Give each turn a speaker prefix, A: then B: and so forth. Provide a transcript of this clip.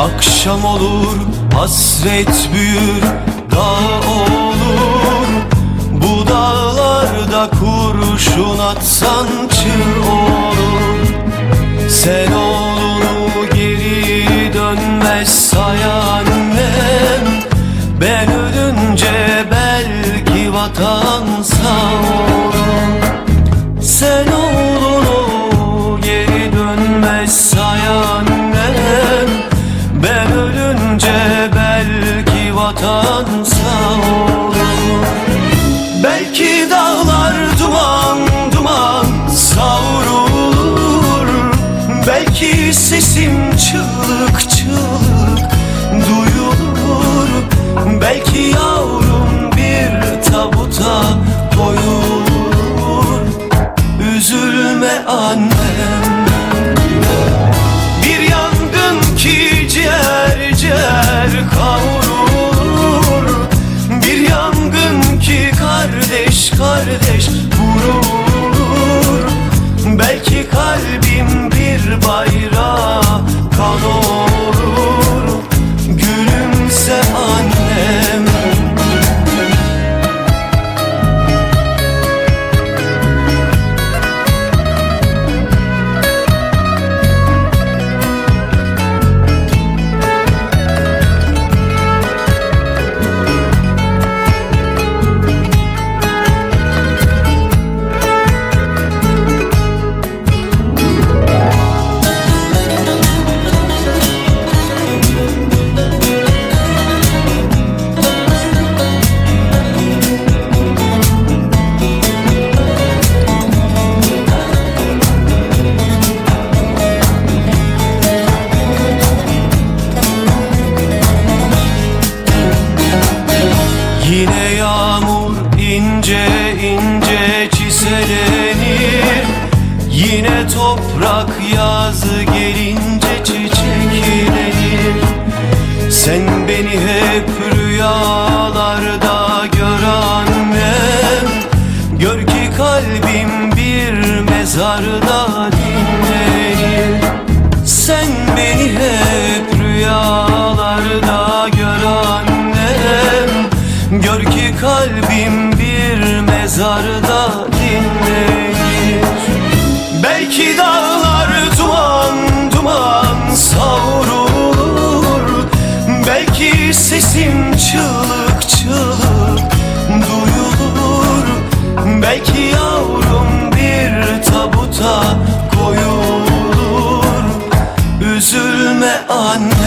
A: Akşam olur hasret büyür dağ olur. Bu dağlarda kurşun atsan çığ olur. Sen oğlunu geri dönmez say annem Bir yangın ki ciğer ciğer kavrulur. Bir yangın ki kardeş kardeş yağmur ince ince çiselenir Yine toprak yazı gelince çiçeklenir. Sen beni hep rüyalarda gör annem. Gör ki kalbim bir mezarda dinlenir. Sen beni hep mezarda dinlenir. Belki dağlar duman duman savrulur. Belki sesim çığlık çığlık duyulur. Belki yavrum bir tabuta koyulur. Üzülme anne